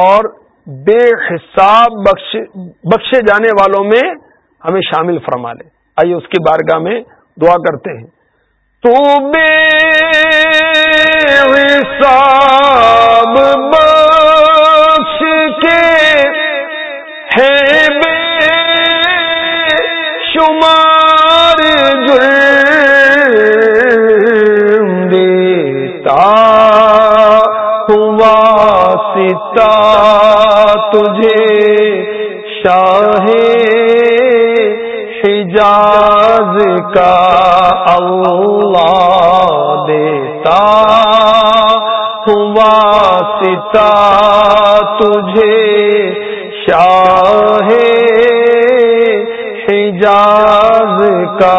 اور بے حساب بخشے جانے والوں میں ہمیں شامل فرما لے۔ آئیے اس کی بارگاہ میں دعا کرتے ہیں۔ تو بے حساب بخش کے ہے بے شمار دیتا ہوا ستا تجھے شاہ حجاز کا اللہ دیتا ہوا ستا تجھے شاہ حجاز کا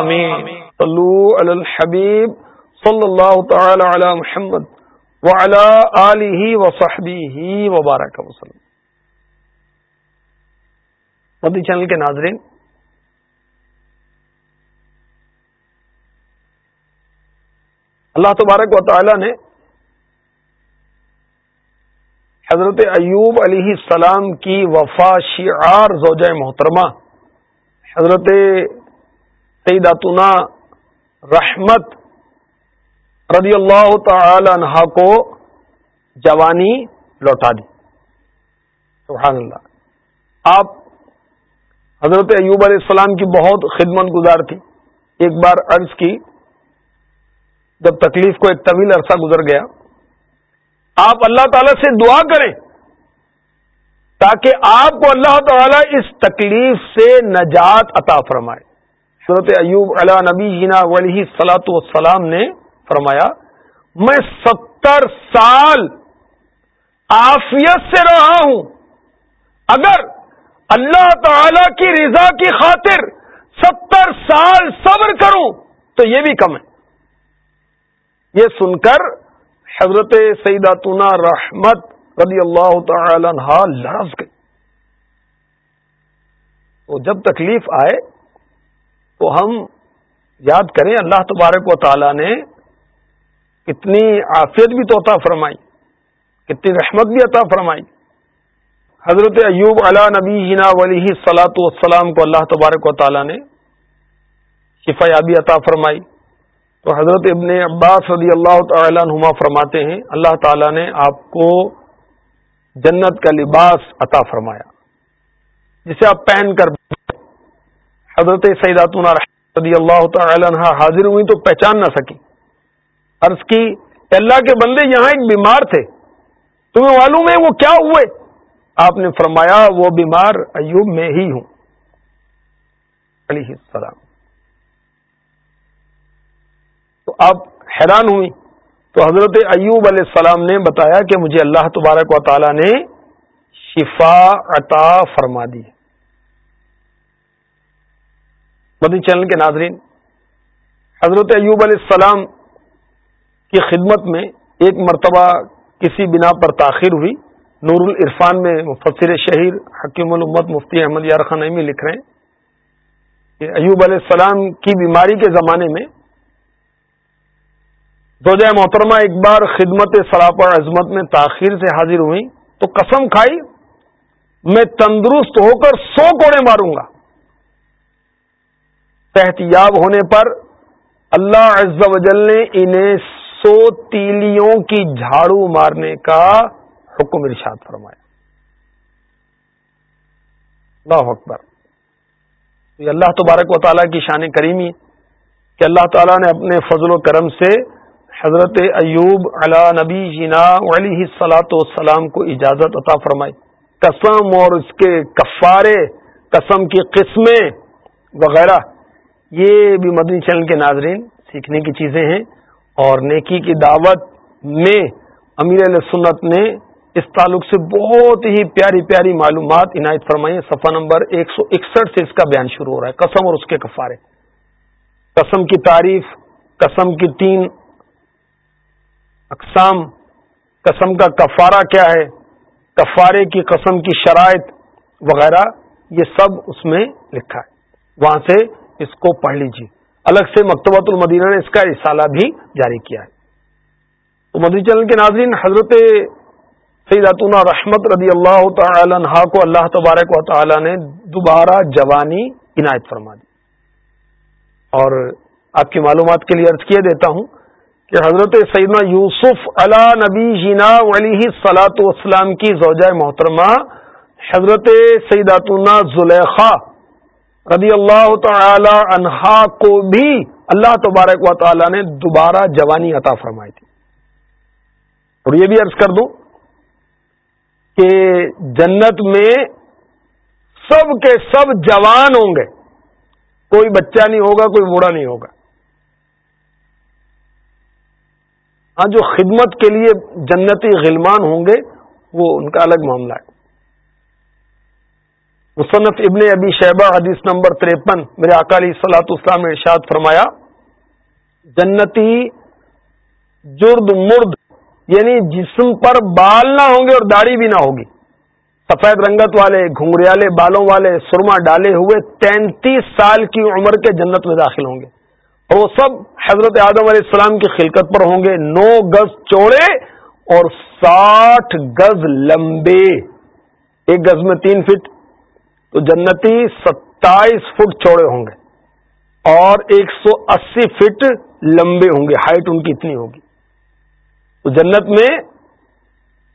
امین صلو علی الحبیب صلی اللہ تعالی علی محمد۔ وعلی آلہ وصحبہ وبارک وسلم۔ مدی چینل کے ناظرین، اللہ تبارک و تعالی نے حضرت ایوب علیہ السلام کی وفا شعار زوجہ محترمہ، حضرت سیداتنا رحمت رضی اللہ تعالی عنہ کو جوانی لوٹا دی۔ سبحان اللہ۔ آپ حضرت ایوب علیہ السلام کی بہت خدمت گزار تھی۔ ایک بار عرض کی، جب تکلیف کو ایک طویل عرصہ گزر گیا، آپ اللہ تعالی سے دعا کریں تاکہ آپ کو اللہ تعالی اس تکلیف سے نجات عطا فرمائے۔ صورت ایوب علیہ نبی جینا ولی سلاۃ والسلام نے فرمایا، میں ستر سال آفیت سے رہا ہوں۔ اگر اللہ تعالی کی رضا کی خاطر ستر سال صبر کروں، تو یہ بھی کم ہے۔ یہ سن کر حضرت سیداتنا رحمت رضی اللہ تعالی عنہ لرز گئی تو جب تکلیف آئے، تو ہم یاد کریں، اللہ تبارک و تعالی نے کتنی آفیت بھی تو عطا فرمائی، کتنی رحمت بھی عطا فرمائی۔ حضرت ایوب علا نبی ہینا ولی سلاۃ والسلام کو اللہ تبارک و تعالی نے شفا یابی عطا فرمائی۔ تو حضرت ابن عباس رضی اللہ تعالیٰ نما فرماتے ہیں، اللہ تعالیٰ نے آپ کو جنت کا لباس عطا فرمایا، جسے آپ پہن کر حضرت سیداتنا رضی اللہ تعالی عنہ حاضر ہوئی تو پہچان نہ سکی عرض کی اللہ کے بندے یہاں ایک بیمار تھے۔ تمہیں معلوم ہے وہ کیا ہوئے؟ آپ نے فرمایا، وہ بیمار ایوب میں ہی ہوں۔ علیہ السلام۔ تو آپ حیران ہوئی تو حضرت ایوب علیہ السلام نے بتایا کہ مجھے اللہ تبارک و تعالی نے شفا عطا فرما دی۔ مدنی چینل کے ناظرین، حضرت ایوب علیہ السلام کی خدمت میں ایک مرتبہ کسی بنا پر تاخیر ہوئی۔ نور العرفان میں مفسر شہیر حکیم الامت مفتی احمد یارخان لکھ رہے ہیں کہ ایوب علیہ السلام کی بیماری کے زمانے میں زوجہ محترمہ ایک بار خدمت سراپا عظمت میں تاخیر سے حاضر ہوئی تو قسم کھائی، میں تندرست ہو کر سو کوڑے ماروں گا۔ صحتیاب ہونے پر اللہ عز و جل نے انہیں سو تیلیوں کی جھاڑو مارنے کا حکم ارشاد فرمایا۔ اللہ اکبر۔ یہ اللہ تبارک و تعالیٰ کی شان کریمی کہ اللہ تعالیٰ نے اپنے فضل و کرم سے حضرت ایوب علا نبی جینا علیہ سلاۃ والسلام کو اجازت عطا فرمائی۔ قسم اور اس کے کفارے، قسم کی قسمیں وغیرہ، یہ بھی مدنی چینل کے ناظرین، سیکھنے کی چیزیں ہیں۔ اور نیکی کی دعوت میں امیر علیہ سنت نے اس تعلق سے بہت ہی پیاری پیاری معلومات عنایت فرمائی صفحہ نمبر ایک سو اکسٹھ سے اس کا بیان شروع ہو رہا ہے۔ قسم اور اس کے کفارے۔ قسم کی تعریف، قسم کی تین اقسام۔ قسم کا کفارہ کیا ہے؟ کفارے کی قسم کی شرائط وغیرہ، یہ سب اس میں لکھا ہے۔ وہاں سے اس کو پڑھ لیجیے الگ سے مکتبۃ المدینہ نے اس کا رسالہ بھی جاری کیا ہے۔ تو مدنی چینل کے ناظرین، حضرت سیداتون رحمت رضی اللہ تعالی عنہ کو اللہ تبارک و تعالی نے دوبارہ جوانی عنایت فرما دی۔ اور آپ کی معلومات کے لیے عرض کیے دیتا ہوں کہ حضرت سیدنا یوسف علا نبی جینا علی سلاۃ والسلام کی زوجہ محترمہ حضرت سیداتنا زلیخا رضی اللہ تعالی عنہا کو بھی اللہ تبارک و تعالی نے دوبارہ جوانی عطا فرمائی تھی۔ اور یہ بھی عرض کر دوں کہ جنت میں سب کے سب جوان ہوں گے۔ کوئی بچہ نہیں ہوگا، کوئی بوڑھا نہیں ہوگا۔ ہاں جو خدمت کے لیے جنتی غلمان ہوں گے، وہ ان کا الگ معاملہ ہے۔ مصنف ابن ابی شہبہ حدیث نمبر تریپن، میرے اکالی سلاط اسلام نے ارشاد فرمایا، جنتی جرد مرد یعنی جسم پر بال نہ ہوں گے اور داڑھی بھی نہ ہوگی۔ سفید رنگت والے، گھنگریالے بالوں والے سرما ڈالے ہوئے تینتیس سال کی عمر کے جنت میں داخل ہوں گے۔ اور وہ سب حضرت آدم علیہ السلام کی خلقت پر ہوں گے۔ نو گز چوڑے اور ساٹھ گز لمبے۔ ایک گز میں تین فٹ تو جنتی ستائیس فٹ چوڑے ہوں گے اور ایک سو اسی فٹ لمبے ہوں گے۔ ہائٹ ان کی اتنی ہوگی۔ تو جنت میں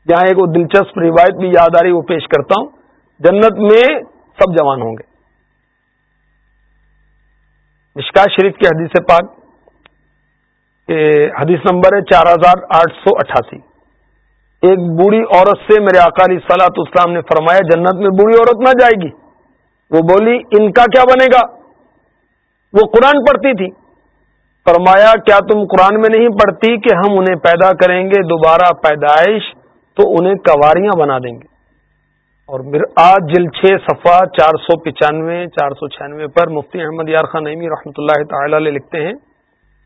جہاں ایک دلچسپ روایت بھی یاد آ رہی وہ پیش کرتا ہوں۔ جنت میں سب جوان ہوں گے۔ مشکا شریف کی حدیث پاک حدیث نمبر ہے چار ہزار آٹھ سو اٹھاسی۔ ایک بوڑھی عورت سے میرے اکالی سلاط اسلام نے فرمایا، جنت میں بوڑھی عورت نہ جائے گی۔ وہ بولی، ان کا کیا بنے گا؟ وہ قرآن پڑھتی تھی۔ فرمایا، کیا تم قرآن میں نہیں پڑھتی کہ ہم انہیں پیدا کریں گے؟ دوبارہ پیدائش تو انہیں کواریاں بنا دیں گے۔ اور آج جل چھ صفحہ چار سو پچانوے، چار سو چھیانوے پر مفتی احمد یار خان نئی رحمۃ اللہ تعالی علیہ لکھتے ہیں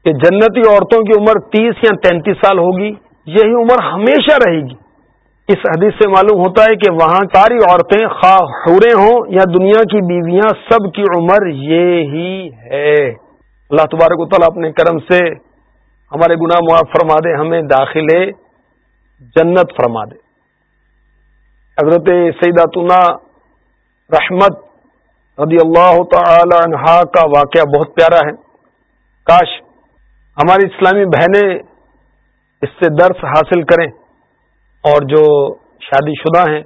کہ جنتی عورتوں کی عمر تیس یا تینتیس سال ہوگی، یہی عمر ہمیشہ رہے گی۔ اس حدیث سے معلوم ہوتا ہے کہ وہاں ساری عورتیں خواہ حورے ہوں یا دنیا کی بیویاں، سب کی عمر یہ ہی ہے۔ اللہ تبارک و تعالیٰ اپنے کرم سے ہمارے گناہ معاف فرما دے، ہمیں داخل جنت فرما دے۔ حضرت سیداتنا رحمت رضی اللہ تعالی عنہا کا واقعہ بہت پیارا ہے۔ کاش ہماری اسلامی بہنیں اس سے درس حاصل کریں۔ اور جو شادی شدہ ہیں،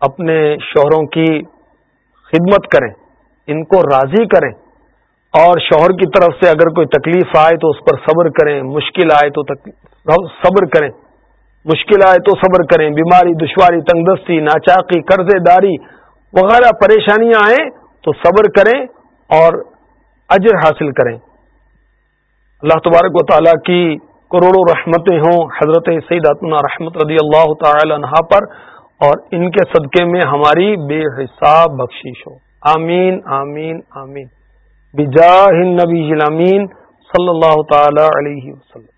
اپنے شوہروں کی خدمت کریں، ان کو راضی کریں۔ اور شوہر کی طرف سے اگر کوئی تکلیف آئے تو اس پر صبر کریں، مشکل آئے تو صبر کریں۔ مشکل آئے تو صبر کریں، بیماری، دشواری، تنگدستی، ناچاقی، قرضے داری وغیرہ پریشانیاں آئیں تو صبر کریں اور اجر حاصل کریں۔ اللہ تبارک و تعالیٰ کی کروڑوں رحمتیں ہوں حضرت سعید اطمنا رحمت رضی اللہ تعالی عنہ پر اور ان کے صدقے میں ہماری بے حساب بخشش ہو۔ آمین آمین آمین۔ بجاہ النبی صلی اللہ تعالی علیہ وسلم۔